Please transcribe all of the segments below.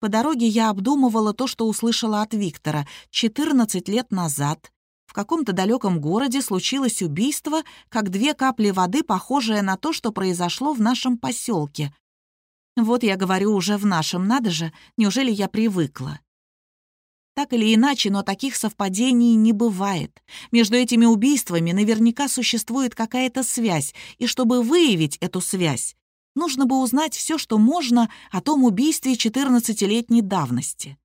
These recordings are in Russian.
По дороге я обдумывала то, что услышала от Виктора. 14 лет назад в каком-то далеком городе случилось убийство, как две капли воды, похожее на то, что произошло в нашем поселке. Вот я говорю уже в нашем, надо же, неужели я привыкла? Так или иначе, но таких совпадений не бывает. Между этими убийствами наверняка существует какая-то связь, и чтобы выявить эту связь, нужно бы узнать все, что можно о том убийстве 14-летней давности.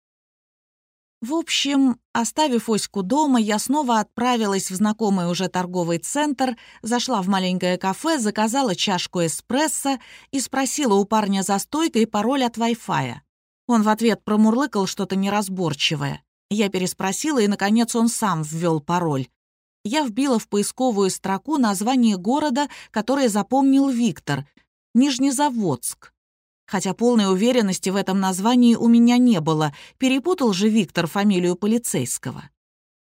В общем, оставив Оську дома, я снова отправилась в знакомый уже торговый центр, зашла в маленькое кафе, заказала чашку эспрессо и спросила у парня за стойкой пароль от Wi-Fi. Он в ответ промурлыкал что-то неразборчивое. Я переспросила, и, наконец, он сам ввел пароль. Я вбила в поисковую строку название города, которое запомнил Виктор — Нижнезаводск. Хотя полной уверенности в этом названии у меня не было, перепутал же Виктор фамилию полицейского.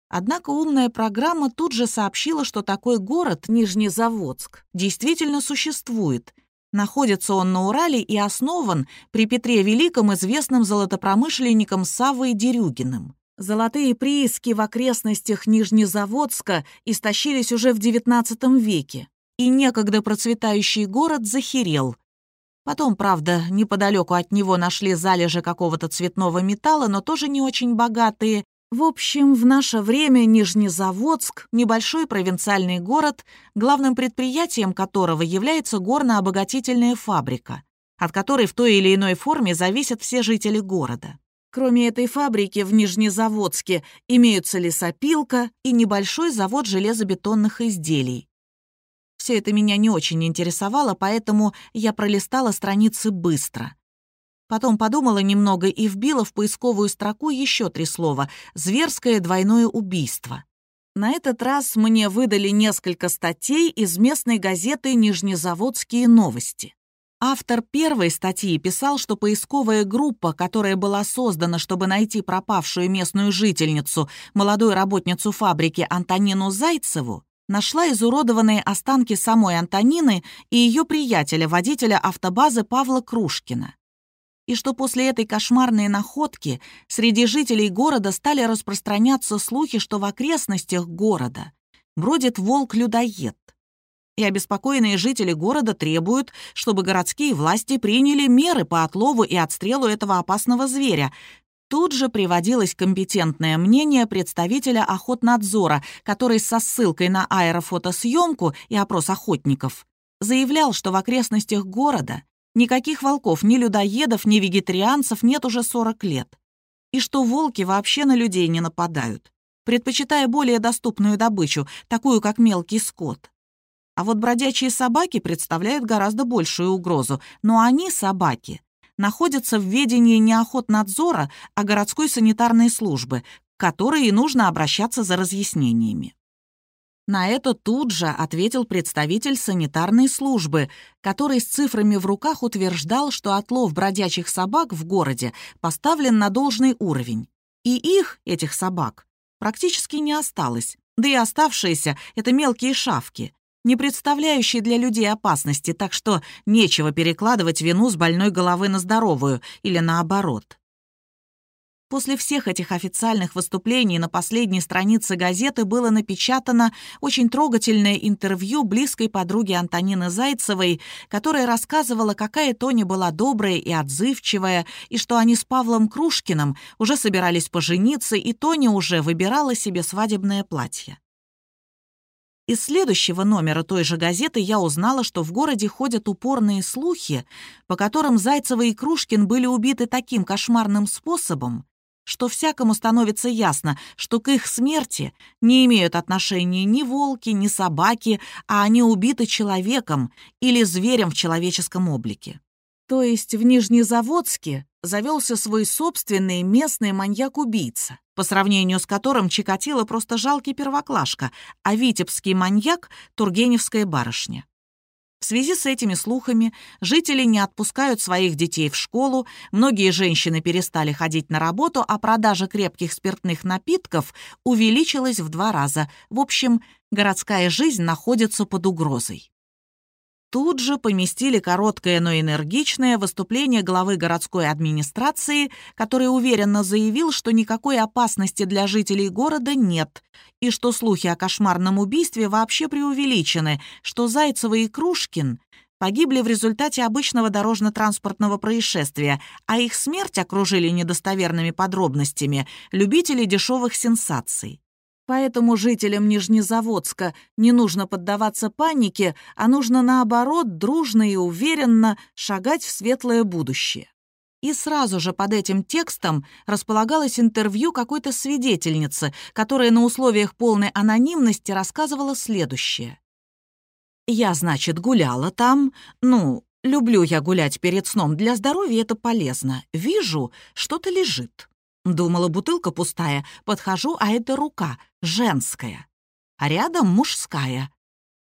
Однако умная программа тут же сообщила, что такой город, Нижнезаводск, действительно существует. Находится он на Урале и основан при Петре Великом известным золотопромышленником Саввой Дерюгиным. Золотые прииски в окрестностях Нижнезаводска истощились уже в XIX веке, и некогда процветающий город захерел, Потом, правда, неподалеку от него нашли залежи какого-то цветного металла, но тоже не очень богатые. В общем, в наше время Нижнезаводск — небольшой провинциальный город, главным предприятием которого является горно-обогатительная фабрика, от которой в той или иной форме зависят все жители города. Кроме этой фабрики в Нижнезаводске имеются лесопилка и небольшой завод железобетонных изделий. Все это меня не очень интересовало, поэтому я пролистала страницы быстро. Потом подумала немного и вбила в поисковую строку еще три слова «Зверское двойное убийство». На этот раз мне выдали несколько статей из местной газеты «Нижнезаводские новости». Автор первой статьи писал, что поисковая группа, которая была создана, чтобы найти пропавшую местную жительницу, молодую работницу фабрики Антонину Зайцеву, нашла изуродованные останки самой Антонины и ее приятеля, водителя автобазы Павла Крушкина. И что после этой кошмарной находки среди жителей города стали распространяться слухи, что в окрестностях города бродит волк-людоед. И обеспокоенные жители города требуют, чтобы городские власти приняли меры по отлову и отстрелу этого опасного зверя, Тут же приводилось компетентное мнение представителя охотнадзора, который со ссылкой на аэрофотосъемку и опрос охотников заявлял, что в окрестностях города никаких волков, ни людоедов, ни вегетарианцев нет уже 40 лет, и что волки вообще на людей не нападают, предпочитая более доступную добычу, такую как мелкий скот. А вот бродячие собаки представляют гораздо большую угрозу, но они, собаки, находятся в ведении не охотнадзора, а городской санитарной службы, к которой и нужно обращаться за разъяснениями. На это тут же ответил представитель санитарной службы, который с цифрами в руках утверждал, что отлов бродячих собак в городе поставлен на должный уровень. И их, этих собак, практически не осталось, да и оставшиеся — это мелкие шавки не представляющий для людей опасности, так что нечего перекладывать вину с больной головы на здоровую или наоборот. После всех этих официальных выступлений на последней странице газеты было напечатано очень трогательное интервью близкой подруги Антонины Зайцевой, которая рассказывала, какая Тоня была добрая и отзывчивая, и что они с Павлом Крушкиным уже собирались пожениться, и Тоня уже выбирала себе свадебное платье. Из следующего номера той же газеты я узнала, что в городе ходят упорные слухи, по которым Зайцева и Крушкин были убиты таким кошмарным способом, что всякому становится ясно, что к их смерти не имеют отношения ни волки, ни собаки, а они убиты человеком или зверем в человеческом облике. То есть в Нижнезаводске завелся свой собственный местный маньяк-убийца, по сравнению с которым Чикатило просто жалкий первоклашка, а витебский маньяк — тургеневская барышня. В связи с этими слухами жители не отпускают своих детей в школу, многие женщины перестали ходить на работу, а продажа крепких спиртных напитков увеличилась в два раза. В общем, городская жизнь находится под угрозой. Тут же поместили короткое, но энергичное выступление главы городской администрации, который уверенно заявил, что никакой опасности для жителей города нет, и что слухи о кошмарном убийстве вообще преувеличены, что Зайцева и Крушкин погибли в результате обычного дорожно-транспортного происшествия, а их смерть окружили недостоверными подробностями любители дешевых сенсаций. Поэтому жителям Нижнезаводска не нужно поддаваться панике, а нужно, наоборот, дружно и уверенно шагать в светлое будущее. И сразу же под этим текстом располагалось интервью какой-то свидетельницы, которая на условиях полной анонимности рассказывала следующее. «Я, значит, гуляла там. Ну, люблю я гулять перед сном. Для здоровья это полезно. Вижу, что-то лежит. Думала, бутылка пустая. Подхожу, а это рука, женская. А рядом мужская.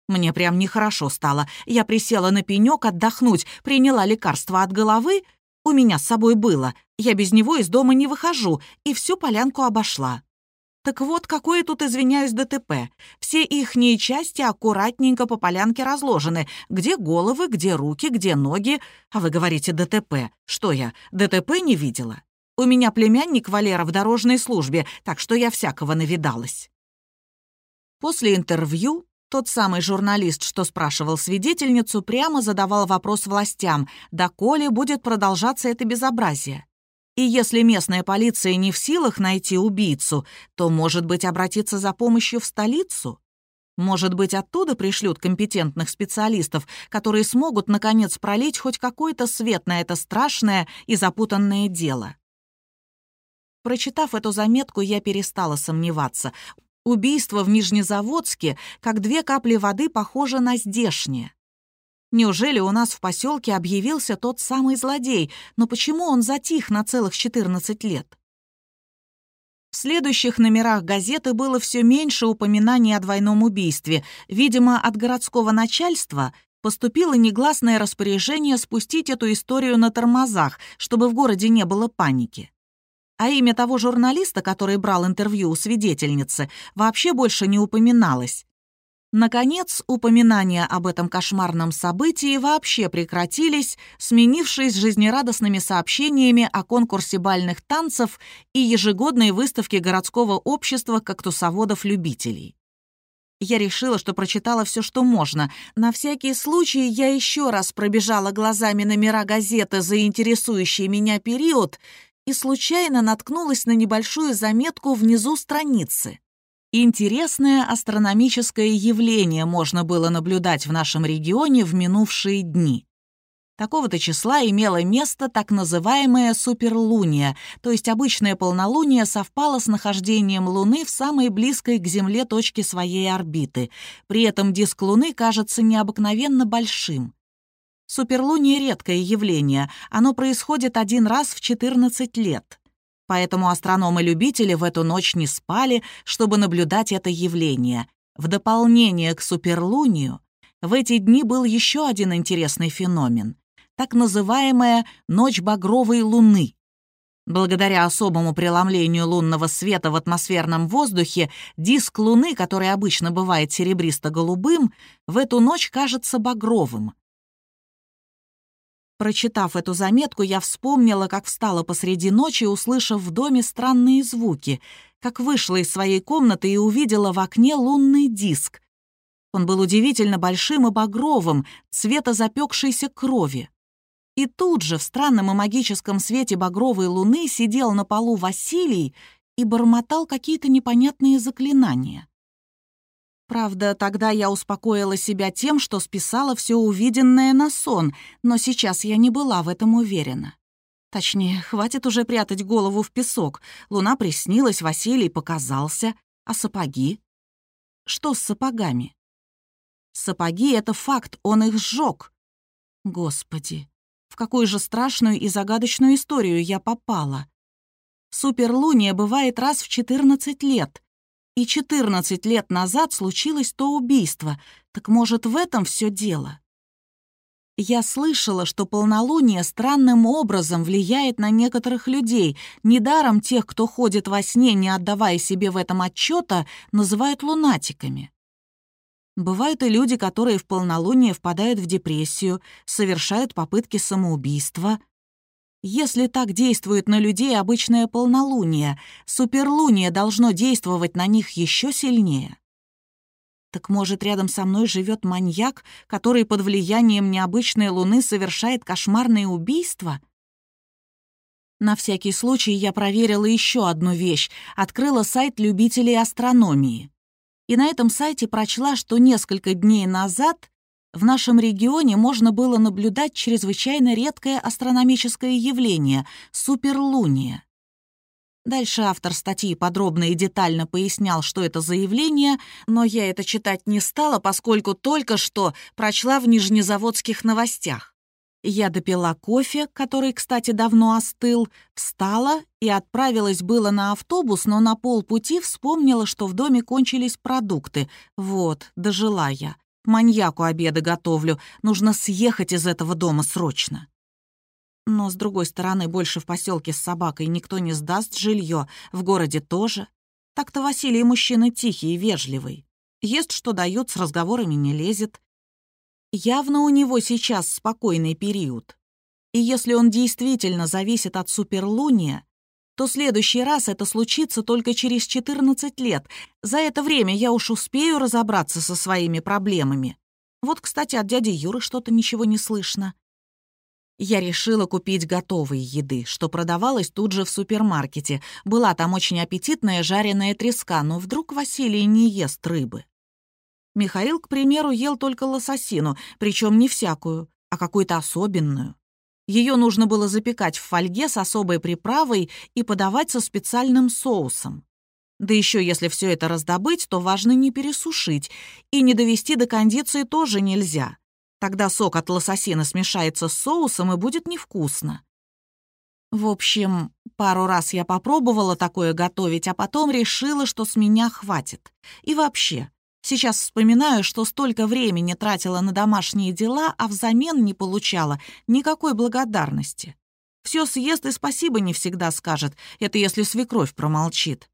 Мне прям нехорошо стало. Я присела на пенёк отдохнуть, приняла лекарство от головы. У меня с собой было. Я без него из дома не выхожу. И всю полянку обошла. Так вот, какое тут, извиняюсь, ДТП. Все ихние части аккуратненько по полянке разложены. Где головы, где руки, где ноги. А вы говорите ДТП. Что я, ДТП не видела? У меня племянник Валера в дорожной службе, так что я всякого навидалась». После интервью тот самый журналист, что спрашивал свидетельницу, прямо задавал вопрос властям, доколе будет продолжаться это безобразие. И если местная полиция не в силах найти убийцу, то, может быть, обратиться за помощью в столицу? Может быть, оттуда пришлют компетентных специалистов, которые смогут, наконец, пролить хоть какой-то свет на это страшное и запутанное дело. Прочитав эту заметку, я перестала сомневаться. Убийство в Нижнезаводске, как две капли воды, похоже на здешнее. Неужели у нас в поселке объявился тот самый злодей, но почему он затих на целых 14 лет? В следующих номерах газеты было все меньше упоминаний о двойном убийстве. Видимо, от городского начальства поступило негласное распоряжение спустить эту историю на тормозах, чтобы в городе не было паники а имя того журналиста, который брал интервью у свидетельницы, вообще больше не упоминалось. Наконец, упоминания об этом кошмарном событии вообще прекратились, сменившись жизнерадостными сообщениями о конкурсе бальных танцев и ежегодной выставке городского общества кактусоводов-любителей. Я решила, что прочитала все, что можно. На всякий случай я еще раз пробежала глазами номера газеты за интересующий меня период и случайно наткнулась на небольшую заметку внизу страницы. Интересное астрономическое явление можно было наблюдать в нашем регионе в минувшие дни. Такого-то числа имело место так называемое суперлуния, то есть обычное полнолуние совпало с нахождением Луны в самой близкой к Земле точке своей орбиты. При этом диск Луны кажется необыкновенно большим. Суперлуние — редкое явление, оно происходит один раз в 14 лет. Поэтому астрономы-любители в эту ночь не спали, чтобы наблюдать это явление. В дополнение к суперлунию, в эти дни был еще один интересный феномен — так называемая «ночь багровой луны». Благодаря особому преломлению лунного света в атмосферном воздухе, диск Луны, который обычно бывает серебристо-голубым, в эту ночь кажется багровым. Прочитав эту заметку, я вспомнила, как встала посреди ночи, услышав в доме странные звуки, как вышла из своей комнаты и увидела в окне лунный диск. Он был удивительно большим и багровым, цвета запекшейся крови. И тут же в странном и магическом свете багровой луны сидел на полу Василий и бормотал какие-то непонятные заклинания. Правда, тогда я успокоила себя тем, что списала все увиденное на сон, но сейчас я не была в этом уверена. Точнее, хватит уже прятать голову в песок. Луна приснилась, Василий показался. А сапоги? Что с сапогами? Сапоги — это факт, он их сжег. Господи, в какую же страшную и загадочную историю я попала. Суперлуния бывает раз в 14 лет. И 14 лет назад случилось то убийство. Так может, в этом все дело? Я слышала, что полнолуние странным образом влияет на некоторых людей. Недаром тех, кто ходит во сне, не отдавая себе в этом отчета, называют лунатиками. Бывают и люди, которые в полнолуние впадают в депрессию, совершают попытки самоубийства. Если так действует на людей обычное полнолуние, суперлуние должно действовать на них еще сильнее. Так может, рядом со мной живет маньяк, который под влиянием необычной луны совершает кошмарные убийства? На всякий случай я проверила еще одну вещь, открыла сайт любителей астрономии. И на этом сайте прочла, что несколько дней назад в нашем регионе можно было наблюдать чрезвычайно редкое астрономическое явление — суперлуние. Дальше автор статьи подробно и детально пояснял, что это за явление, но я это читать не стала, поскольку только что прочла в нижнезаводских новостях. Я допила кофе, который, кстати, давно остыл, встала и отправилась было на автобус, но на полпути вспомнила, что в доме кончились продукты. Вот, дожила я. Маньяку обеды готовлю, нужно съехать из этого дома срочно. Но, с другой стороны, больше в поселке с собакой никто не сдаст жилье, в городе тоже. Так-то Василий мужчина тихий и вежливый. Ест, что дают, с разговорами не лезет. Явно у него сейчас спокойный период. И если он действительно зависит от суперлуния, то следующий раз это случится только через 14 лет. За это время я уж успею разобраться со своими проблемами. Вот, кстати, от дяди Юры что-то ничего не слышно. Я решила купить готовой еды, что продавалось тут же в супермаркете. Была там очень аппетитная жареная треска, но вдруг Василий не ест рыбы. Михаил, к примеру, ел только лососину, причем не всякую, а какую-то особенную. Ее нужно было запекать в фольге с особой приправой и подавать со специальным соусом. Да еще если все это раздобыть, то важно не пересушить, и не довести до кондиции тоже нельзя. Тогда сок от лососина смешается с соусом и будет невкусно. В общем, пару раз я попробовала такое готовить, а потом решила, что с меня хватит. И вообще, сейчас вспоминаю, что столько времени тратила на домашние дела, а взамен не получала никакой благодарности. Все съест и спасибо не всегда скажет, это если свекровь промолчит.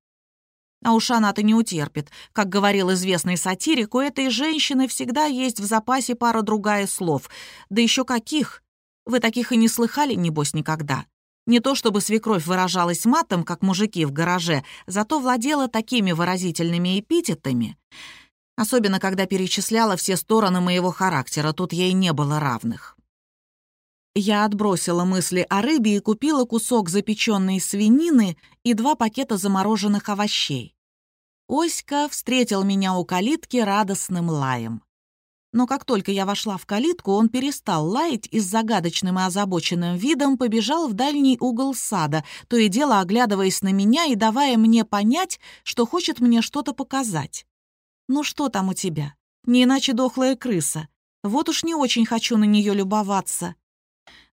А уж она-то не утерпит. Как говорил известный сатирик, у этой женщины всегда есть в запасе пара-другая слов. Да еще каких? Вы таких и не слыхали, небось, никогда. Не то чтобы свекровь выражалась матом, как мужики в гараже, зато владела такими выразительными эпитетами. Особенно, когда перечисляла все стороны моего характера, тут ей не было равных. Я отбросила мысли о рыбе и купила кусок запеченной свинины и два пакета замороженных овощей. Оська встретил меня у калитки радостным лаем. Но как только я вошла в калитку, он перестал лаять и с загадочным и озабоченным видом побежал в дальний угол сада, то и дело оглядываясь на меня и давая мне понять, что хочет мне что-то показать. «Ну что там у тебя? Не иначе дохлая крыса. Вот уж не очень хочу на нее любоваться.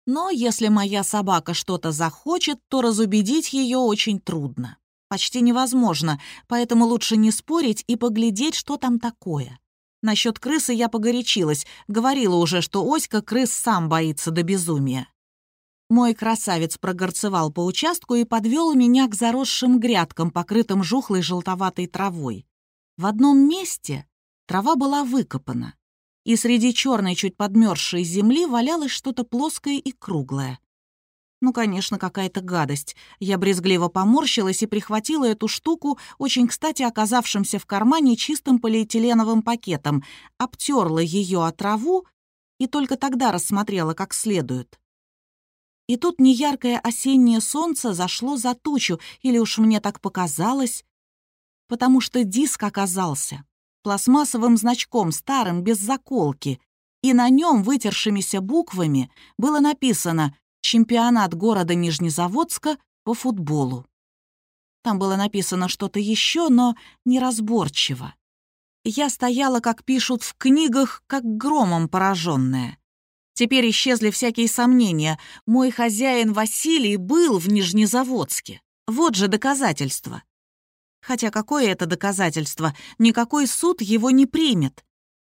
Но если моя собака что-то захочет, то разубедить ее очень трудно. Почти невозможно, поэтому лучше не спорить и поглядеть, что там такое. Насчет крысы я погорячилась, говорила уже, что Оська крыс сам боится до безумия. Мой красавец прогорцевал по участку и подвел меня к заросшим грядкам, покрытым жухлой желтоватой травой. В одном месте трава была выкопана, и среди черной, чуть подмерзшей земли валялось что-то плоское и круглое. Ну, конечно, какая-то гадость. Я брезгливо поморщилась и прихватила эту штуку, очень кстати оказавшимся в кармане чистым полиэтиленовым пакетом, обтерла ее о траву и только тогда рассмотрела как следует. И тут неяркое осеннее солнце зашло за тучу, или уж мне так показалось, потому что диск оказался пластмассовым значком, старым, без заколки, и на нем вытершимися буквами было написано «Чемпионат города Нижнезаводска по футболу». Там было написано что-то еще, но неразборчиво. Я стояла, как пишут в книгах, как громом пораженная. Теперь исчезли всякие сомнения. Мой хозяин Василий был в Нижнезаводске. Вот же доказательство. Хотя какое это доказательство? Никакой суд его не примет.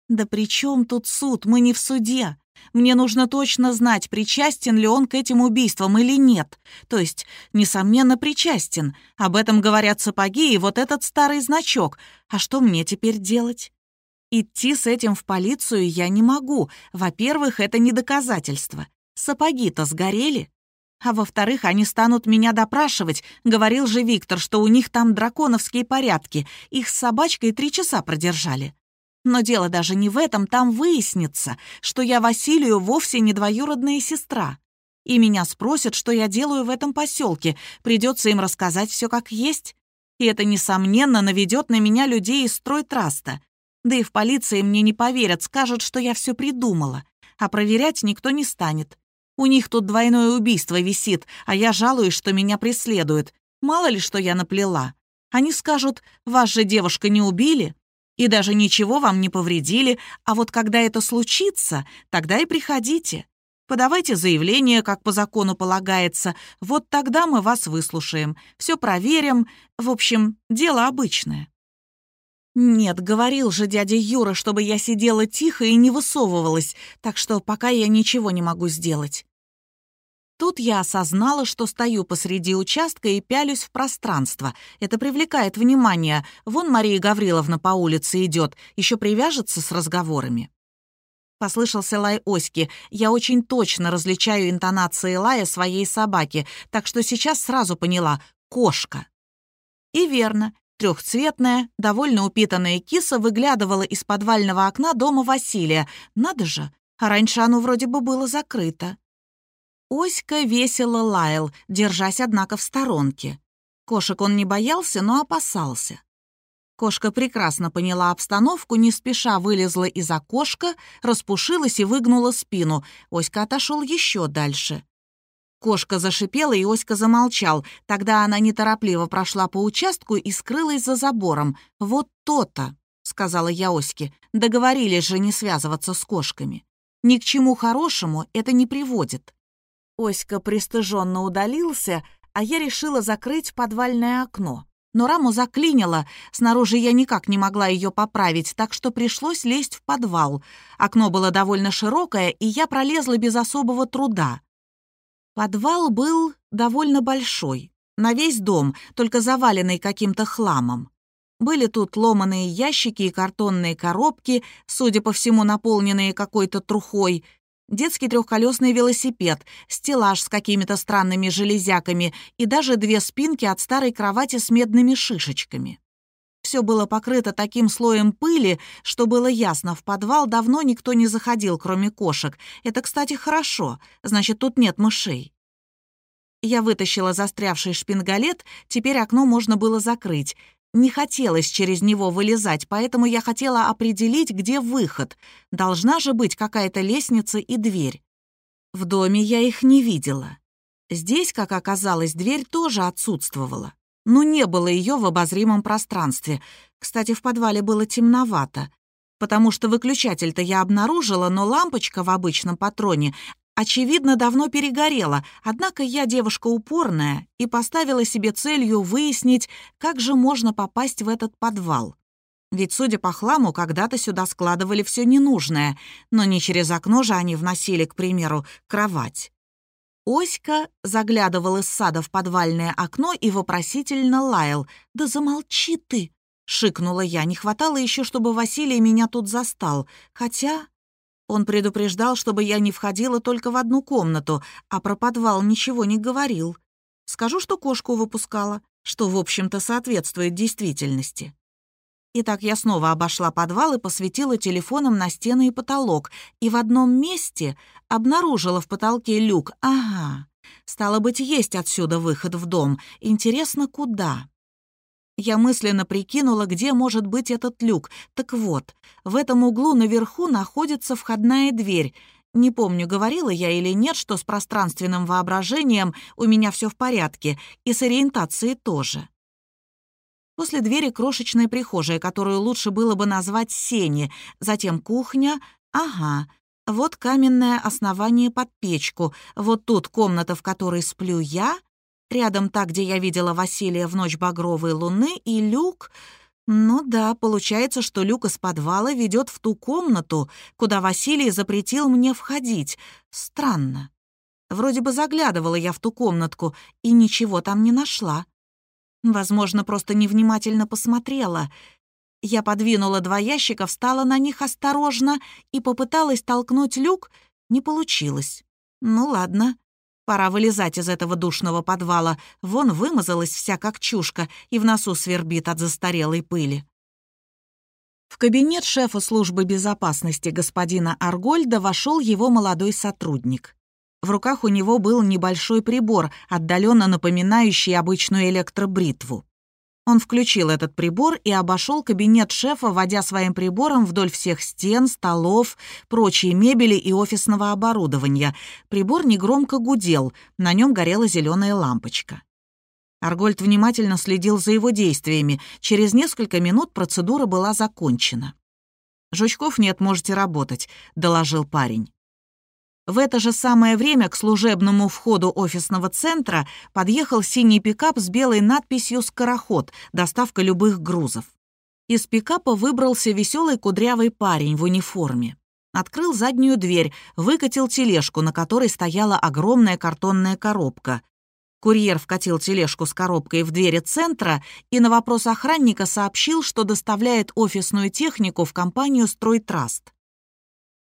Да при чем тут суд? Мы не в суде. Мне нужно точно знать, причастен ли он к этим убийствам или нет. То есть, несомненно, причастен. Об этом говорят сапоги и вот этот старый значок. А что мне теперь делать? Идти с этим в полицию я не могу. Во-первых, это не доказательство. Сапоги-то сгорели. А во-вторых, они станут меня допрашивать. Говорил же Виктор, что у них там драконовские порядки. Их с собачкой три часа продержали. Но дело даже не в этом, там выяснится, что я Василию вовсе не двоюродная сестра. И меня спросят, что я делаю в этом поселке. Придется им рассказать все как есть. И это, несомненно, наведет на меня людей из стройтраста. Да и в полиции мне не поверят, скажут, что я все придумала. А проверять никто не станет. У них тут двойное убийство висит, а я жалуюсь, что меня преследуют. Мало ли, что я наплела. Они скажут, вас же девушка не убили, и даже ничего вам не повредили, а вот когда это случится, тогда и приходите. Подавайте заявление, как по закону полагается, вот тогда мы вас выслушаем, все проверим, в общем, дело обычное». «Нет, говорил же дядя Юра, чтобы я сидела тихо и не высовывалась, так что пока я ничего не могу сделать». Тут я осознала, что стою посреди участка и пялюсь в пространство. Это привлекает внимание. Вон Мария Гавриловна по улице идет, еще привяжется с разговорами. Послышался лай Оськи. Я очень точно различаю интонации лая своей собаки, так что сейчас сразу поняла — кошка. И верно, трехцветная, довольно упитанная киса выглядывала из подвального окна дома Василия. Надо же, а раньше оно вроде бы было закрыто. Оська весело лаял, держась, однако, в сторонке. Кошек он не боялся, но опасался. Кошка прекрасно поняла обстановку, не спеша вылезла из окошка, распушилась и выгнула спину. Оська отошел еще дальше. Кошка зашипела, и Оська замолчал. Тогда она неторопливо прошла по участку и скрылась за забором. «Вот то-то», — сказала я Оське, — «договорились же не связываться с кошками. Ни к чему хорошему это не приводит». Оська пристыженно удалился, а я решила закрыть подвальное окно. Но раму заклинило, снаружи я никак не могла ее поправить, так что пришлось лезть в подвал. Окно было довольно широкое, и я пролезла без особого труда. Подвал был довольно большой, на весь дом, только заваленный каким-то хламом. Были тут ломаные ящики и картонные коробки, судя по всему, наполненные какой-то трухой — детский трехколесный велосипед, стеллаж с какими-то странными железяками и даже две спинки от старой кровати с медными шишечками. Все было покрыто таким слоем пыли, что было ясно, в подвал давно никто не заходил, кроме кошек. Это, кстати, хорошо, значит, тут нет мышей. Я вытащила застрявший шпингалет, теперь окно можно было закрыть. Не хотелось через него вылезать, поэтому я хотела определить, где выход. Должна же быть какая-то лестница и дверь. В доме я их не видела. Здесь, как оказалось, дверь тоже отсутствовала. Но не было ее в обозримом пространстве. Кстати, в подвале было темновато. Потому что выключатель-то я обнаружила, но лампочка в обычном патроне очевидно, давно перегорела, однако я девушка упорная и поставила себе целью выяснить, как же можно попасть в этот подвал. Ведь, судя по хламу, когда-то сюда складывали все ненужное, но не через окно же они вносили, к примеру, кровать. Оська заглядывал из сада в подвальное окно и вопросительно лаял. «Да замолчи ты!» — шикнула я. Не хватало еще, чтобы Василий меня тут застал. Хотя он предупреждал, чтобы я не входила только в одну комнату, а про подвал ничего не говорил. Скажу, что кошку выпускала, что, в общем-то, соответствует действительности. Итак, я снова обошла подвал и посветила телефоном на стены и потолок, и в одном месте обнаружила в потолке люк. Ага, стало быть, есть отсюда выход в дом. Интересно, куда? Я мысленно прикинула, где может быть этот люк. Так вот, в этом углу наверху находится входная дверь. Не помню, говорила я или нет, что с пространственным воображением у меня все в порядке, и с ориентацией тоже. После двери крошечная прихожая, которую лучше было бы назвать сени, затем кухня, ага, вот каменное основание под печку, вот тут комната, в которой сплю я, Рядом та, где я видела Василия в ночь багровой луны, и люк... Ну да, получается, что люк из подвала ведет в ту комнату, куда Василий запретил мне входить. Странно. Вроде бы заглядывала я в ту комнатку и ничего там не нашла. Возможно, просто невнимательно посмотрела. Я подвинула два ящика, встала на них осторожно и попыталась толкнуть люк. Не получилось. Ну ладно, пора вылезать из этого душного подвала. Вон вымазалась вся как чушка и в носу свербит от застарелой пыли. В кабинет шефа службы безопасности господина Аргольда вошел его молодой сотрудник. В руках у него был небольшой прибор, отдаленно напоминающий обычную электробритву. Он включил этот прибор и обошел кабинет шефа, водя своим прибором вдоль всех стен, столов, прочей мебели и офисного оборудования. Прибор негромко гудел, на нем горела зеленая лампочка. Аргольд внимательно следил за его действиями. Через несколько минут процедура была закончена. «Жучков нет, можете работать», — доложил парень. В это же самое время к служебному входу офисного центра подъехал синий пикап с белой надписью «Скороход», доставка любых грузов. Из пикапа выбрался веселый кудрявый парень в униформе. Открыл заднюю дверь, выкатил тележку, на которой стояла огромная картонная коробка. Курьер вкатил тележку с коробкой в двери центра и на вопрос охранника сообщил, что доставляет офисную технику в компанию «Стройтраст».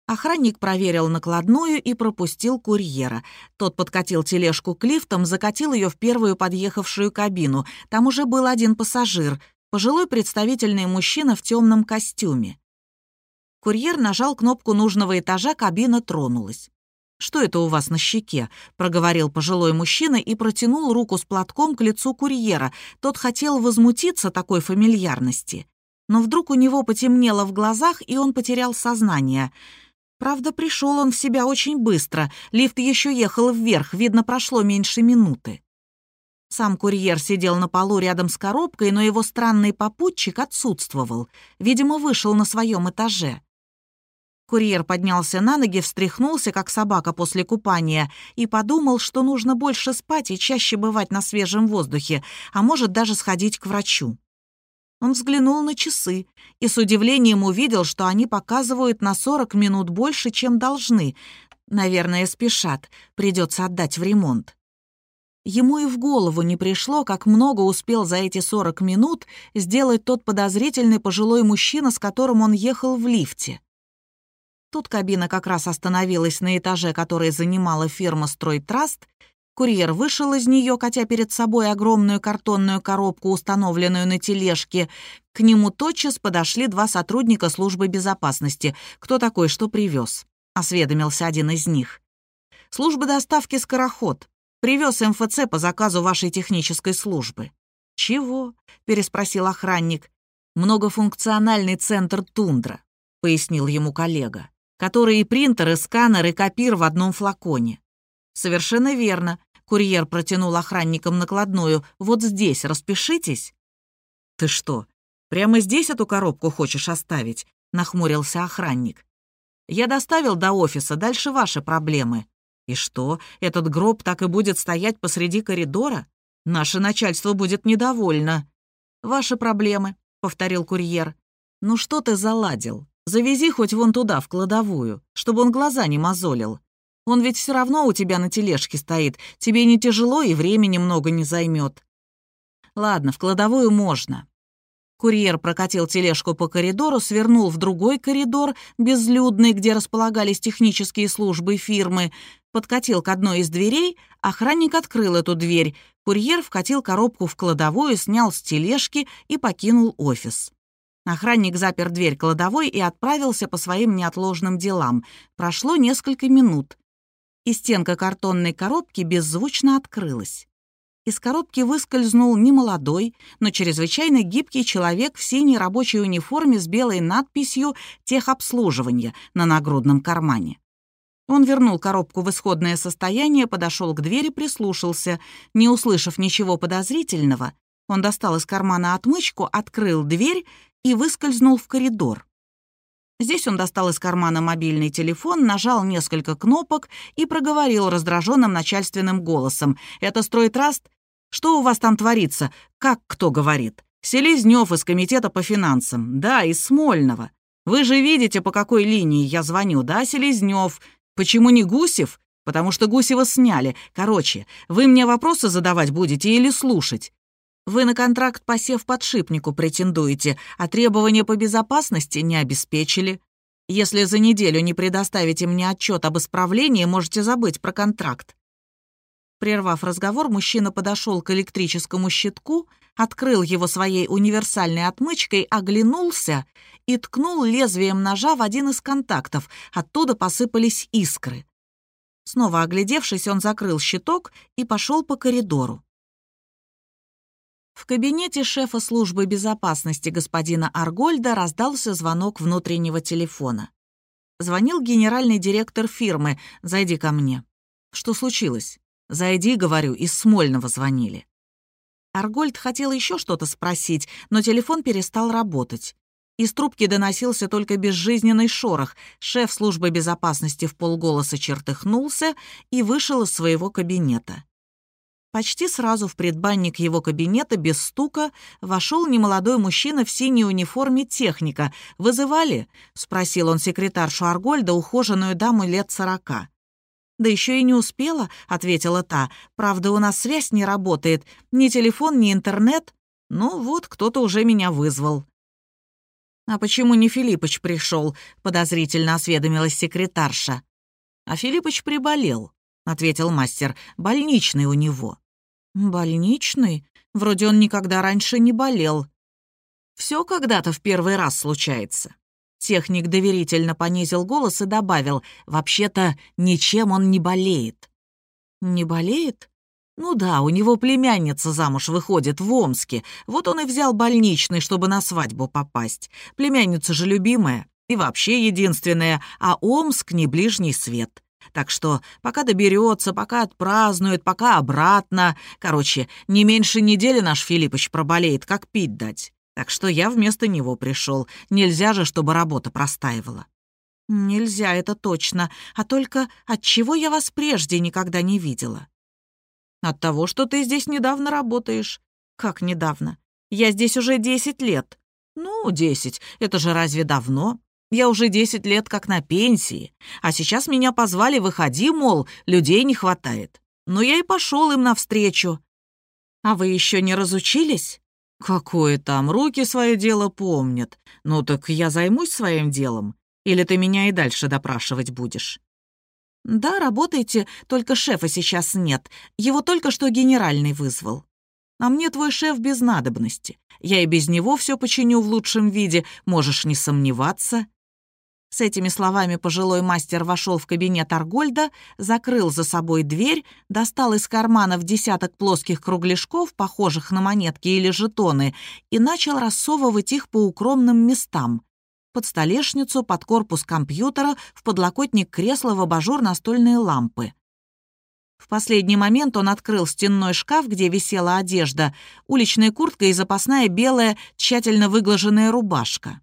Охранник проверил накладную и пропустил курьера. Тот подкатил тележку к лифтам, закатил ее в первую подъехавшую кабину. Там уже был один пассажир, пожилой представительный мужчина в темном костюме. Курьер нажал кнопку нужного этажа, кабина тронулась. «Что это у вас на щеке?» — проговорил пожилой мужчина и протянул руку с платком к лицу курьера. Тот хотел возмутиться такой фамильярности. Но вдруг у него потемнело в глазах, и он потерял сознание — Правда, пришел он в себя очень быстро. Лифт еще ехал вверх, видно, прошло меньше минуты. Сам курьер сидел на полу рядом с коробкой, но его странный попутчик отсутствовал. Видимо, вышел на своем этаже. Курьер поднялся на ноги, встряхнулся, как собака после купания, и подумал, что нужно больше спать и чаще бывать на свежем воздухе, а может даже сходить к врачу. Он взглянул на часы и с удивлением увидел, что они показывают на 40 минут больше, чем должны. Наверное, спешат, придется отдать в ремонт. Ему и в голову не пришло, как много успел за эти 40 минут сделать тот подозрительный пожилой мужчина, с которым он ехал в лифте. Тут кабина как раз остановилась на этаже, который занимала фирма «Стройтраст», Курьер вышел из нее, катя перед собой огромную картонную коробку, установленную на тележке. К нему тотчас подошли два сотрудника службы безопасности. «Кто такой, что привез?» — осведомился один из них. «Служба доставки «Скороход». Привез МФЦ по заказу вашей технической службы». «Чего?» — переспросил охранник. «Многофункциональный центр «Тундра», — пояснил ему коллега, который и принтер, и сканер, и копир в одном флаконе. «Совершенно верно. Курьер протянул охранникам накладную. «Вот здесь распишитесь». «Ты что, прямо здесь эту коробку хочешь оставить?» — нахмурился охранник. «Я доставил до офиса, дальше ваши проблемы». «И что, этот гроб так и будет стоять посреди коридора? Наше начальство будет недовольно». «Ваши проблемы», — повторил курьер. «Ну что ты заладил? Завези хоть вон туда, в кладовую, чтобы он глаза не мозолил. Он ведь все равно у тебя на тележке стоит. Тебе не тяжело и времени много не займет. Ладно, в кладовую можно. Курьер прокатил тележку по коридору, свернул в другой коридор, безлюдный, где располагались технические службы фирмы, подкатил к одной из дверей, охранник открыл эту дверь, курьер вкатил коробку в кладовую, снял с тележки и покинул офис. Охранник запер дверь кладовой и отправился по своим неотложным делам. Прошло несколько минут и стенка картонной коробки беззвучно открылась. Из коробки выскользнул немолодой, но чрезвычайно гибкий человек в синей рабочей униформе с белой надписью «Техобслуживание» на нагрудном кармане. Он вернул коробку в исходное состояние, подошел к двери, прислушался. Не услышав ничего подозрительного, он достал из кармана отмычку, открыл дверь и выскользнул в коридор. Здесь он достал из кармана мобильный телефон, нажал несколько кнопок и проговорил раздраженным начальственным голосом. «Это Стройтраст? Что у вас там творится? Как кто говорит?» «Селезнёв из комитета по финансам. Да, из Смольного. Вы же видите, по какой линии я звоню, да, Селезнёв? Почему не Гусев? Потому что Гусева сняли. Короче, вы мне вопросы задавать будете или слушать?» Вы на контракт по севподшипнику претендуете, а требования по безопасности не обеспечили. Если за неделю не предоставите мне отчет об исправлении, можете забыть про контракт». Прервав разговор, мужчина подошел к электрическому щитку, открыл его своей универсальной отмычкой, оглянулся и ткнул лезвием ножа в один из контактов. Оттуда посыпались искры. Снова оглядевшись, он закрыл щиток и пошел по коридору. В кабинете шефа службы безопасности господина Аргольда раздался звонок внутреннего телефона. Звонил генеральный директор фирмы. «Зайди ко мне». «Что случилось?» «Зайди», — говорю, из Смольного звонили. Аргольд хотел еще что-то спросить, но телефон перестал работать. Из трубки доносился только безжизненный шорох. Шеф службы безопасности в полголоса чертыхнулся и вышел из своего кабинета. Почти сразу в предбанник его кабинета без стука вошел немолодой мужчина в синей униформе техника. «Вызывали?» — спросил он секретаршу Аргольда, ухоженную даму лет сорока. «Да еще и не успела», — ответила та. «Правда, у нас связь не работает. Ни телефон, ни интернет. Ну вот, кто-то уже меня вызвал». «А почему не Филиппыч пришел?» — подозрительно осведомилась секретарша. «А Филиппыч приболел», — ответил мастер. «Больничный у него». «Больничный? Вроде он никогда раньше не болел». Все когда-то в первый раз случается». Техник доверительно понизил голос и добавил, «Вообще-то ничем он не болеет». «Не болеет?» «Ну да, у него племянница замуж выходит в Омске. Вот он и взял больничный, чтобы на свадьбу попасть. Племянница же любимая и вообще единственная, а Омск не ближний свет. Так что пока доберется, пока отпразднует, пока обратно. Короче, не меньше недели наш Филиппыч проболеет, как пить дать. Так что я вместо него пришел. Нельзя же, чтобы работа простаивала. Нельзя, это точно. А только от чего я вас прежде никогда не видела? От того, что ты здесь недавно работаешь. Как недавно? Я здесь уже десять лет. Ну, десять. Это же разве давно? Я уже 10 лет как на пенсии, а сейчас меня позвали, выходи, мол, людей не хватает. Но я и пошел им навстречу. А вы еще не разучились? Какое там, руки свое дело помнят. Ну так я займусь своим делом. Или ты меня и дальше допрашивать будешь? Да, работайте, только шефа сейчас нет. Его только что генеральный вызвал. А мне твой шеф без надобности. Я и без него все починю в лучшем виде, можешь не сомневаться. С этими словами пожилой мастер вошел в кабинет Аргольда, закрыл за собой дверь, достал из карманов десяток плоских кругляшков, похожих на монетки или жетоны, и начал рассовывать их по укромным местам. Под столешницу, под корпус компьютера, в подлокотник кресла, в абажур настольные лампы. В последний момент он открыл стенной шкаф, где висела одежда, уличная куртка и запасная белая, тщательно выглаженная рубашка.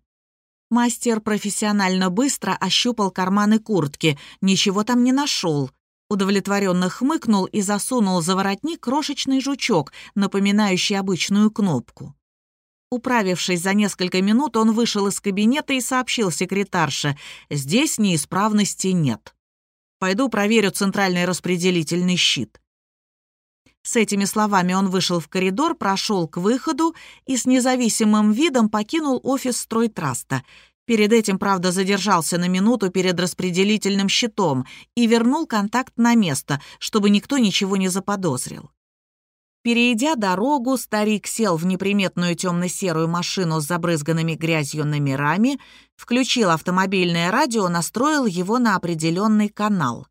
Мастер профессионально быстро ощупал карманы куртки, ничего там не нашел. Удовлетворенно хмыкнул и засунул за воротник крошечный жучок, напоминающий обычную кнопку. Управившись за несколько минут, он вышел из кабинета и сообщил секретарше, «Здесь неисправности нет. Пойду проверю центральный распределительный щит». С этими словами он вышел в коридор, прошел к выходу и с независимым видом покинул офис стройтраста. Перед этим, правда, задержался на минуту перед распределительным щитом и вернул контакт на место, чтобы никто ничего не заподозрил. Перейдя дорогу, старик сел в неприметную темно-серую машину с забрызганными грязью номерами, включил автомобильное радио, настроил его на определенный канал.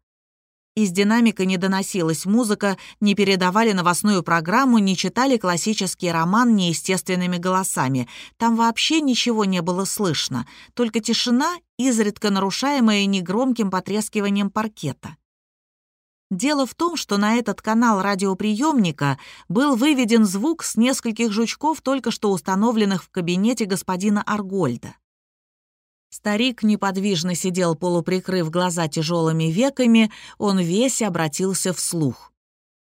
Из динамика не доносилась музыка, не передавали новостную программу, не читали классический роман неестественными голосами. Там вообще ничего не было слышно, только тишина, изредка нарушаемая негромким потрескиванием паркета. Дело в том, что на этот канал радиоприемника был выведен звук с нескольких жучков, только что установленных в кабинете господина Аргольда. Старик неподвижно сидел, полуприкрыв глаза тяжелыми веками, он весь обратился вслух.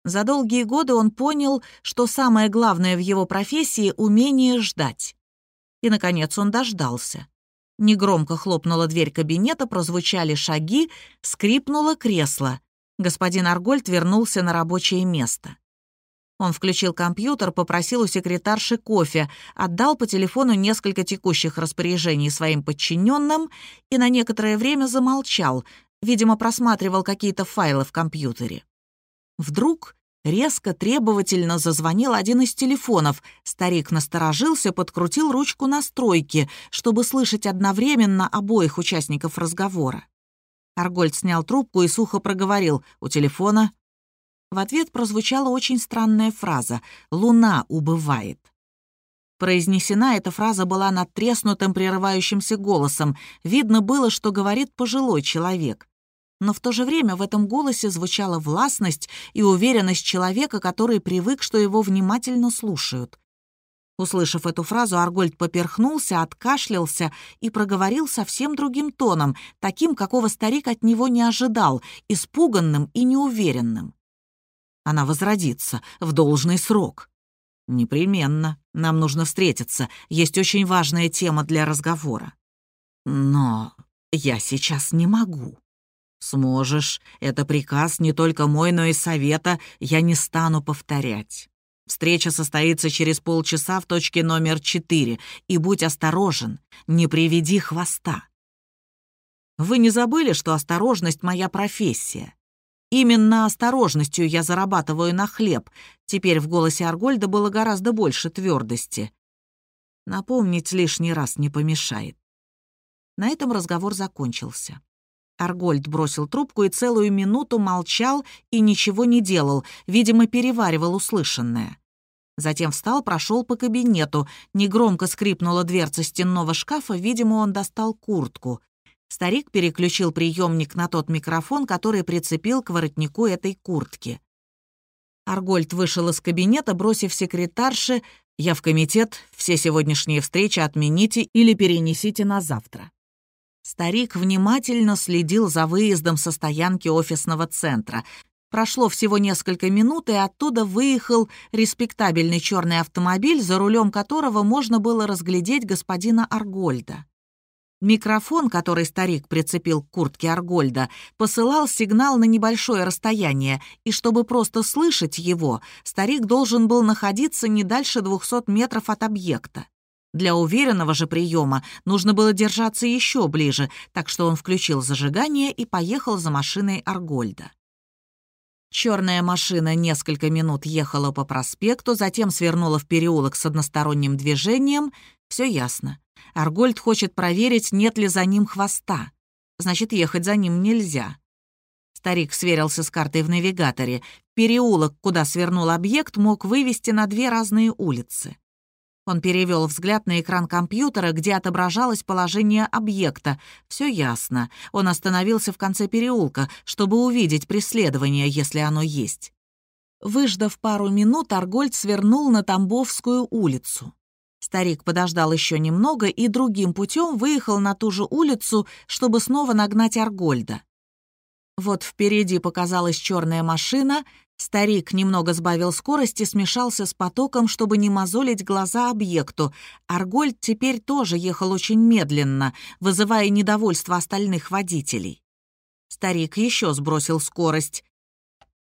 За долгие годы он понял, что самое главное в его профессии — умение ждать. И, наконец, он дождался. Негромко хлопнула дверь кабинета, прозвучали шаги, скрипнуло кресло. Господин Аргольд вернулся на рабочее место. Он включил компьютер, попросил у секретарши кофе, отдал по телефону несколько текущих распоряжений своим подчиненным и на некоторое время замолчал, видимо, просматривал какие-то файлы в компьютере. Вдруг резко, требовательно зазвонил один из телефонов. Старик насторожился, подкрутил ручку настройки, чтобы слышать одновременно обоих участников разговора. Аргольд снял трубку и сухо проговорил у телефона в ответ прозвучала очень странная фраза «Луна убывает». Произнесена эта фраза была надтреснутым прерывающимся голосом. Видно было, что говорит пожилой человек. Но в то же время в этом голосе звучала властность и уверенность человека, который привык, что его внимательно слушают. Услышав эту фразу, Аргольд поперхнулся, откашлялся и проговорил совсем другим тоном, таким, какого старик от него не ожидал, испуганным и неуверенным. Она возродится в должный срок. Непременно. Нам нужно встретиться. Есть очень важная тема для разговора. Но я сейчас не могу. Сможешь. Это приказ не только мой, но и совета. Я не стану повторять. Встреча состоится через полчаса в точке номер четыре. И будь осторожен, не приведи хвоста. Вы не забыли, что осторожность — моя профессия? Именно осторожностью я зарабатываю на хлеб. Теперь в голосе Аргольда было гораздо больше твердости. Напомнить лишний раз не помешает. На этом разговор закончился. Аргольд бросил трубку и целую минуту молчал и ничего не делал, видимо, переваривал услышанное. Затем встал, прошел по кабинету. Негромко скрипнула дверца стенного шкафа, видимо, он достал куртку. Старик переключил приемник на тот микрофон, который прицепил к воротнику этой куртки. Аргольд вышел из кабинета, бросив секретарше «Я в комитет, все сегодняшние встречи отмените или перенесите на завтра». Старик внимательно следил за выездом со стоянки офисного центра. Прошло всего несколько минут, и оттуда выехал респектабельный черный автомобиль, за рулем которого можно было разглядеть господина Аргольда. Микрофон, который старик прицепил к куртке Аргольда, посылал сигнал на небольшое расстояние, и чтобы просто слышать его, старик должен был находиться не дальше 200 метров от объекта. Для уверенного же приема нужно было держаться еще ближе, так что он включил зажигание и поехал за машиной Аргольда. Черная машина несколько минут ехала по проспекту, затем свернула в переулок с односторонним движением. Все ясно. Аргольд хочет проверить, нет ли за ним хвоста. Значит, ехать за ним нельзя. Старик сверился с картой в навигаторе. Переулок, куда свернул объект, мог вывести на две разные улицы. Он перевел взгляд на экран компьютера, где отображалось положение объекта. Все ясно. Он остановился в конце переулка, чтобы увидеть преследование, если оно есть. Выждав пару минут, Аргольд свернул на Тамбовскую улицу. Старик подождал еще немного и другим путем выехал на ту же улицу, чтобы снова нагнать Аргольда. Вот впереди показалась черная машина, Старик немного сбавил скорость и смешался с потоком, чтобы не мозолить глаза объекту. Аргольд теперь тоже ехал очень медленно, вызывая недовольство остальных водителей. Старик еще сбросил скорость.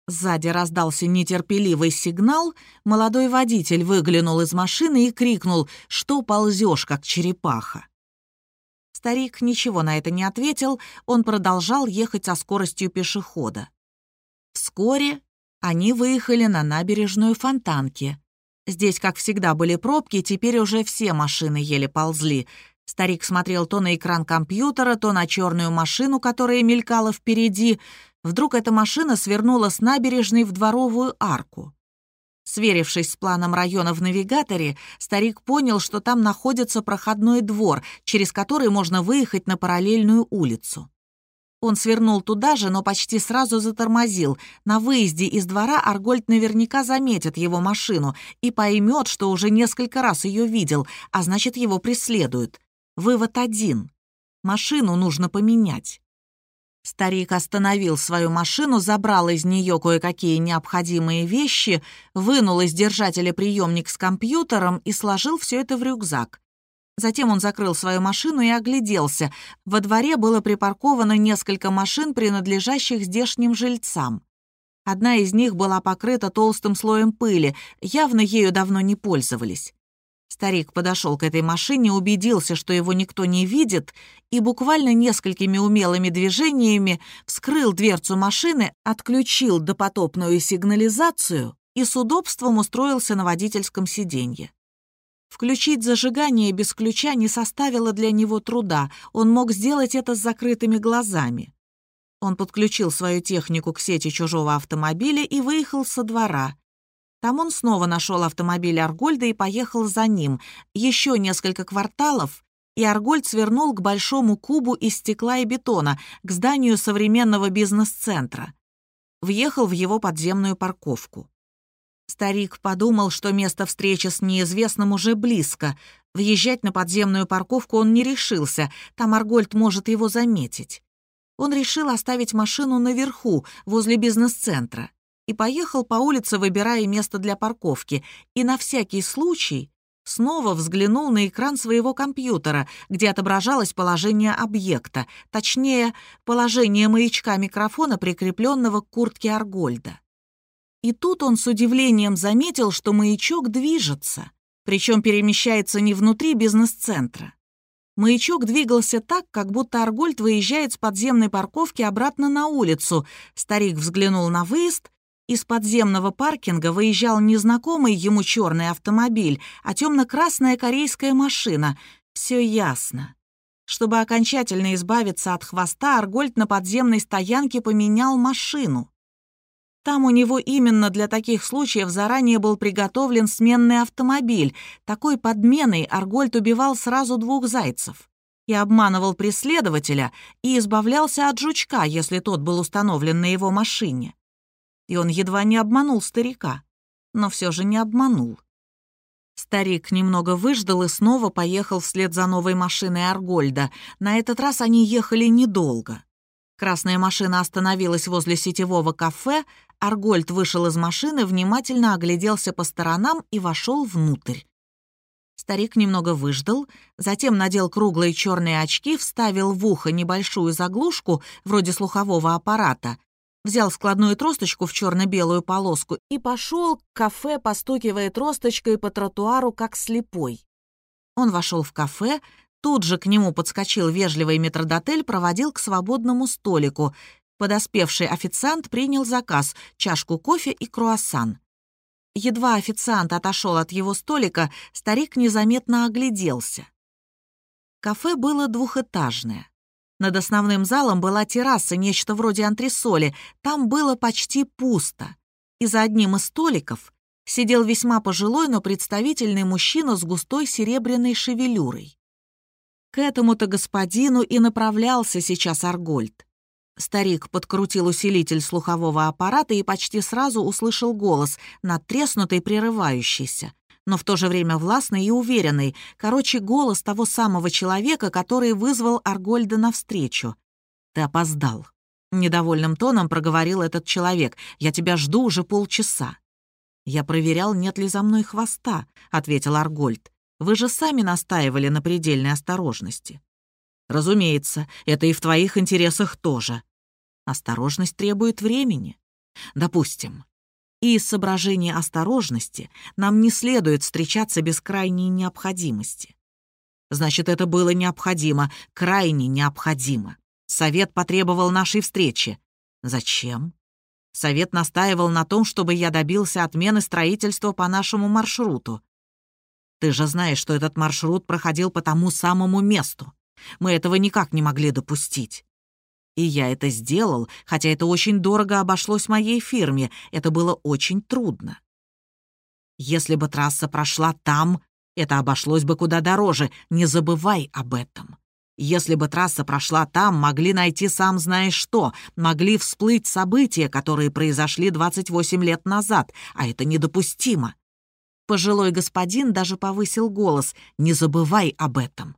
Сзади раздался нетерпеливый сигнал, молодой водитель выглянул из машины и крикнул «Что ползешь, как черепаха?». Старик ничего на это не ответил, он продолжал ехать со скоростью пешехода. Вскоре они выехали на набережную Фонтанки. Здесь, как всегда, были пробки, теперь уже все машины еле ползли. Старик смотрел то на экран компьютера, то на черную машину, которая мелькала впереди. Вдруг эта машина свернула с набережной в дворовую арку. Сверившись с планом района в навигаторе, старик понял, что там находится проходной двор, через который можно выехать на параллельную улицу. Он свернул туда же, но почти сразу затормозил. На выезде из двора Аргольд наверняка заметит его машину и поймет, что уже несколько раз ее видел, а значит, его преследуют. Вывод один. Машину нужно поменять. Старик остановил свою машину, забрал из нее кое-какие необходимые вещи, вынул из держателя приемник с компьютером и сложил все это в рюкзак. Затем он закрыл свою машину и огляделся. Во дворе было припарковано несколько машин, принадлежащих здешним жильцам. Одна из них была покрыта толстым слоем пыли, явно ею давно не пользовались. Старик подошел к этой машине, убедился, что его никто не видит, и буквально несколькими умелыми движениями вскрыл дверцу машины, отключил допотопную сигнализацию и с удобством устроился на водительском сиденье. Включить зажигание без ключа не составило для него труда, он мог сделать это с закрытыми глазами. Он подключил свою технику к сети чужого автомобиля и выехал со двора. Там он снова нашел автомобиль Аргольда и поехал за ним. Еще несколько кварталов, и Аргольд свернул к большому кубу из стекла и бетона, к зданию современного бизнес-центра. Въехал в его подземную парковку. Старик подумал, что место встречи с неизвестным уже близко. Въезжать на подземную парковку он не решился, там Аргольд может его заметить. Он решил оставить машину наверху, возле бизнес-центра и поехал по улице, выбирая место для парковки, и на всякий случай снова взглянул на экран своего компьютера, где отображалось положение объекта, точнее, положение маячка микрофона, прикрепленного к куртке Аргольда. И тут он с удивлением заметил, что маячок движется, причем перемещается не внутри бизнес-центра. Маячок двигался так, как будто Аргольд выезжает с подземной парковки обратно на улицу. Старик взглянул на выезд из подземного паркинга выезжал незнакомый ему черный автомобиль, а темно-красная корейская машина. Все ясно. Чтобы окончательно избавиться от хвоста, Аргольд на подземной стоянке поменял машину. Там у него именно для таких случаев заранее был приготовлен сменный автомобиль. Такой подменой Аргольд убивал сразу двух зайцев. И обманывал преследователя, и избавлялся от жучка, если тот был установлен на его машине и он едва не обманул старика, но все же не обманул. Старик немного выждал и снова поехал вслед за новой машиной Аргольда. На этот раз они ехали недолго. Красная машина остановилась возле сетевого кафе, Аргольд вышел из машины, внимательно огляделся по сторонам и вошел внутрь. Старик немного выждал, затем надел круглые черные очки, вставил в ухо небольшую заглушку, вроде слухового аппарата, взял складную тросточку в черно-белую полоску и пошел к кафе, постукивая тросточкой по тротуару, как слепой. Он вошел в кафе, тут же к нему подскочил вежливый метродотель, проводил к свободному столику. Подоспевший официант принял заказ — чашку кофе и круассан. Едва официант отошел от его столика, старик незаметно огляделся. Кафе было двухэтажное. Над основным залом была терраса, нечто вроде антресоли. Там было почти пусто. И за одним из столиков сидел весьма пожилой, но представительный мужчина с густой серебряной шевелюрой. К этому-то господину и направлялся сейчас Аргольд. Старик подкрутил усилитель слухового аппарата и почти сразу услышал голос, надтреснутый, прерывающийся но в то же время властный и уверенный. Короче, голос того самого человека, который вызвал Аргольда навстречу. «Ты опоздал», — недовольным тоном проговорил этот человек. «Я тебя жду уже полчаса». «Я проверял, нет ли за мной хвоста», — ответил Аргольд. «Вы же сами настаивали на предельной осторожности». «Разумеется, это и в твоих интересах тоже. Осторожность требует времени. Допустим, и из соображения осторожности нам не следует встречаться без крайней необходимости. Значит, это было необходимо, крайне необходимо. Совет потребовал нашей встречи. Зачем? Совет настаивал на том, чтобы я добился отмены строительства по нашему маршруту. Ты же знаешь, что этот маршрут проходил по тому самому месту. Мы этого никак не могли допустить. И я это сделал, хотя это очень дорого обошлось моей фирме, это было очень трудно. Если бы трасса прошла там, это обошлось бы куда дороже, не забывай об этом. Если бы трасса прошла там, могли найти сам знаешь что, могли всплыть события, которые произошли 28 лет назад, а это недопустимо. Пожилой господин даже повысил голос «Не забывай об этом».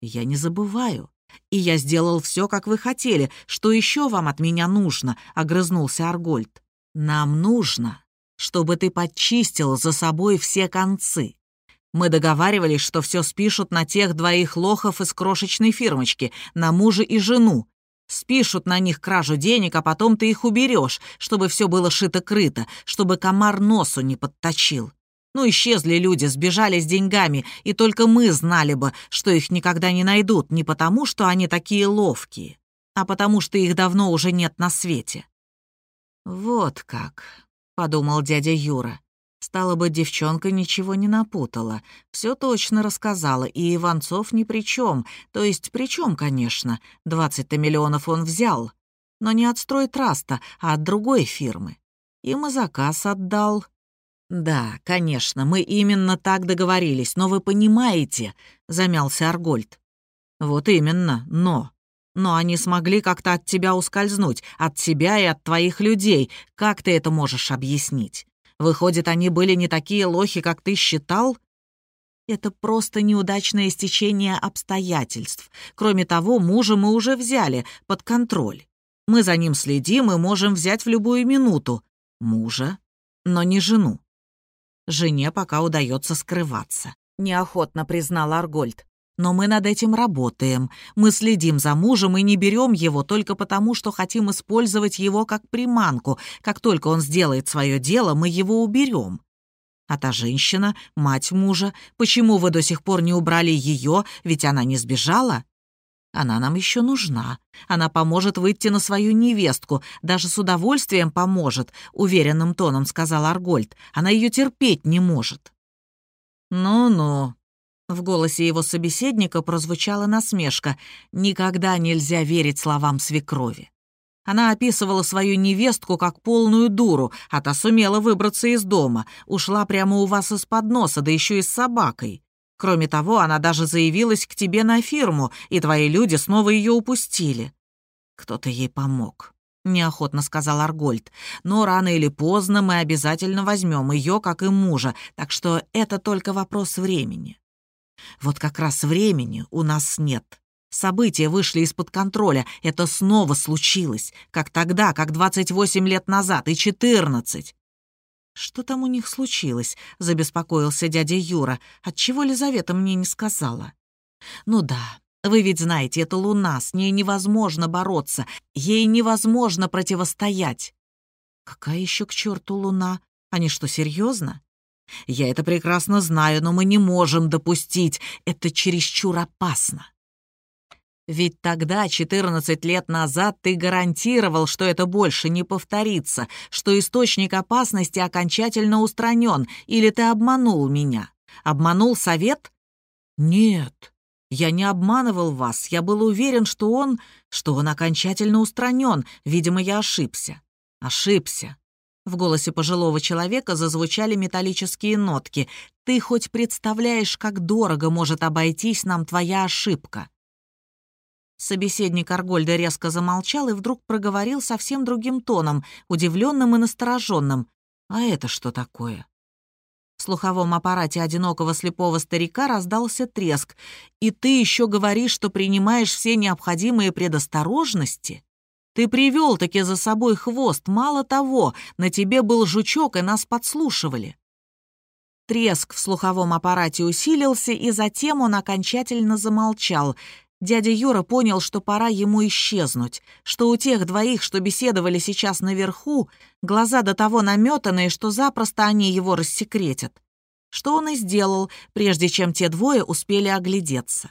«Я не забываю. И я сделал все, как вы хотели. Что еще вам от меня нужно?» — огрызнулся Аргольд. «Нам нужно, чтобы ты подчистил за собой все концы. Мы договаривались, что все спишут на тех двоих лохов из крошечной фирмочки, на мужа и жену. Спишут на них кражу денег, а потом ты их уберешь, чтобы все было шито-крыто, чтобы комар носу не подточил. Ну, исчезли люди, сбежали с деньгами, и только мы знали бы, что их никогда не найдут, не потому, что они такие ловкие, а потому, что их давно уже нет на свете». «Вот как», — подумал дядя Юра. Стало бы, девчонка ничего не напутала. Все точно рассказала, и Иванцов ни при чем. То есть при чем, конечно. 20-то миллионов он взял. Но не от стройтраста, а от другой фирмы. Им и заказ отдал. «Да, конечно, мы именно так договорились, но вы понимаете», — замялся Аргольд. «Вот именно, но. Но они смогли как-то от тебя ускользнуть, от тебя и от твоих людей. Как ты это можешь объяснить? Выходит, они были не такие лохи, как ты считал? Это просто неудачное стечение обстоятельств. Кроме того, мужа мы уже взяли под контроль. Мы за ним следим и можем взять в любую минуту. Мужа, но не жену. Жене пока удается скрываться. Неохотно признал Аргольд. Но мы над этим работаем. Мы следим за мужем и не берем его только потому, что хотим использовать его как приманку. Как только он сделает свое дело, мы его уберем. А та женщина, мать мужа, почему вы до сих пор не убрали ее, ведь она не сбежала? Она нам еще нужна. Она поможет выйти на свою невестку, даже с удовольствием поможет, уверенным тоном сказал Аргольд. Она ее терпеть не может. Ну-ну, в голосе его собеседника прозвучала насмешка. «Никогда нельзя верить словам свекрови». Она описывала свою невестку как полную дуру, а та сумела выбраться из дома, ушла прямо у вас из-под носа, да еще и с собакой. Кроме того, она даже заявилась к тебе на фирму, и твои люди снова ее упустили. Кто-то ей помог. — неохотно сказал Аргольд. «Но рано или поздно мы обязательно возьмем ее, как и мужа, так что это только вопрос времени». Вот как раз времени у нас нет. События вышли из-под контроля. Это снова случилось. Как тогда, как 28 лет назад и 14. «Что там у них случилось?» — забеспокоился дядя Юра. «Отчего Лизавета мне не сказала?» «Ну да, вы ведь знаете, это луна, с ней невозможно бороться, ей невозможно противостоять». «Какая еще к черту луна? Они что, серьезно? Я это прекрасно знаю, но мы не можем допустить. Это чересчур опасно. Ведь тогда, 14 лет назад, ты гарантировал, что это больше не повторится, что источник опасности окончательно устранен, или ты обманул меня? Обманул совет? Нет, я не обманывал вас, я был уверен, что он, что он окончательно устранен. Видимо, я ошибся. Ошибся. В голосе пожилого человека зазвучали металлические нотки. «Ты хоть представляешь, как дорого может обойтись нам твоя ошибка?» Собеседник Аргольда резко замолчал и вдруг проговорил совсем другим тоном, удивленным и настороженным. «А это что такое?» В слуховом аппарате одинокого слепого старика раздался треск. «И ты еще говоришь, что принимаешь все необходимые предосторожности?» Ты привел таки за собой хвост, мало того, на тебе был жучок, и нас подслушивали». Треск в слуховом аппарате усилился, и затем он окончательно замолчал. Дядя Юра понял, что пора ему исчезнуть, что у тех двоих, что беседовали сейчас наверху, глаза до того наметанные, что запросто они его рассекретят. Что он и сделал, прежде чем те двое успели оглядеться.